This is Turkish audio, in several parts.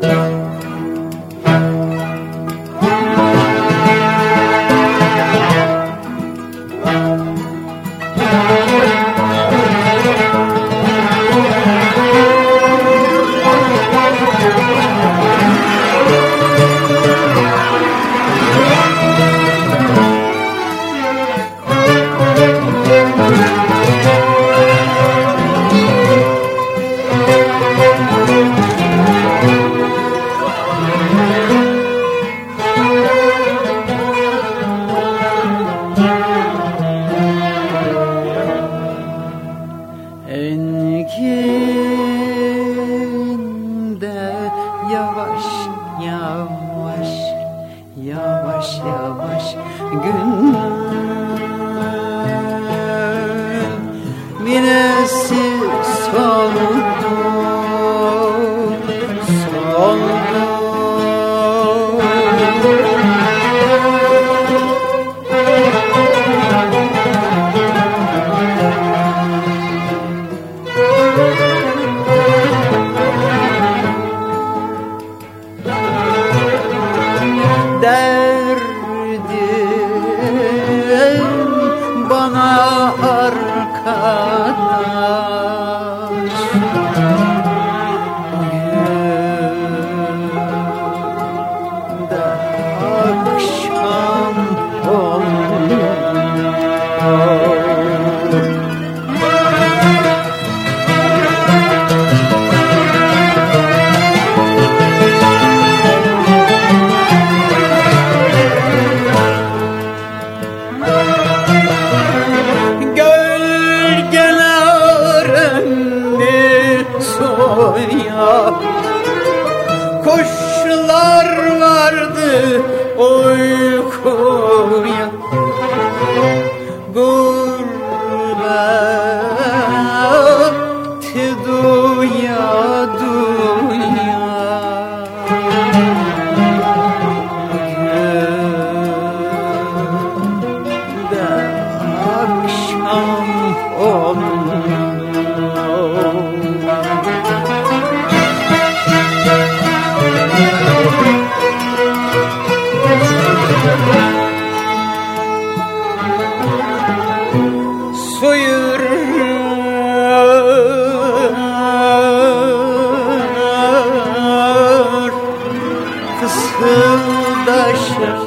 Thank. yavaş yavaş yavaş. Gün verdin bana arkadaş ya Koşlar vardı uyku aşır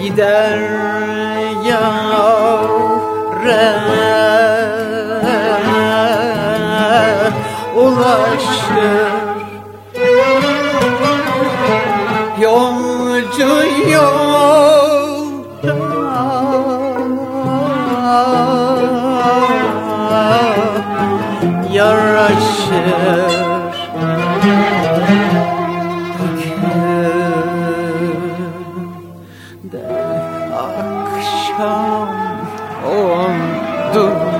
gider yâre ulaşır Yolcu yolda. Yaraşır lado